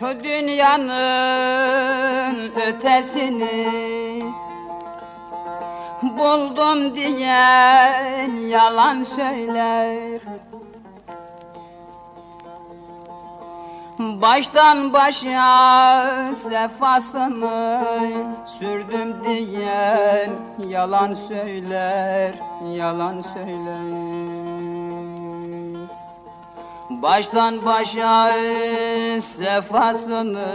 Bu dünyanın ötesini Buldum diyen yalan söyler Baştan başa sefasını sürdüm diyen yalan söyler, yalan söyler. Baştan başa sefasını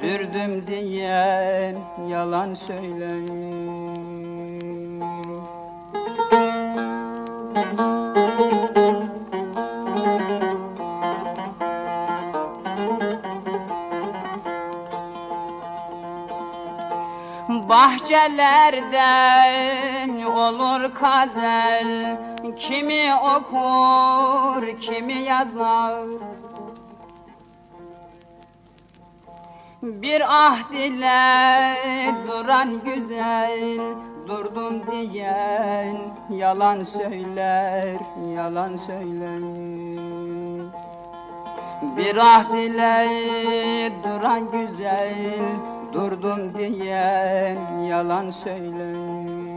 sürdüm diyen yalan söyler. Bahçelerden olur kazel. Kimi okur, kimi yazar. Bir ahd ile duran güzel Durdum diyen yalan söyler, yalan söyler. Bir ahd ile duran güzel Durdum diyen yalan söyler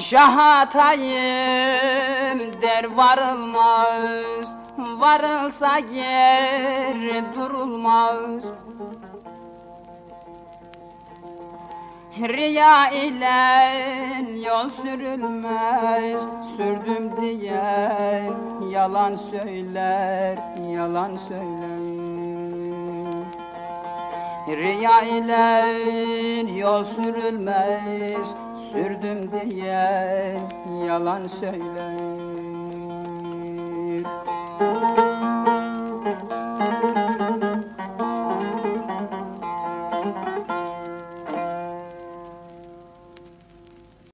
Şahatayım der varılmaz Varılsa yer durulmaz. Riya ile yol sürülmez Sürdüm diye yalan söyler Yalan söyler. Riya ile yol sürülmez sürdüm diye yalan söyler.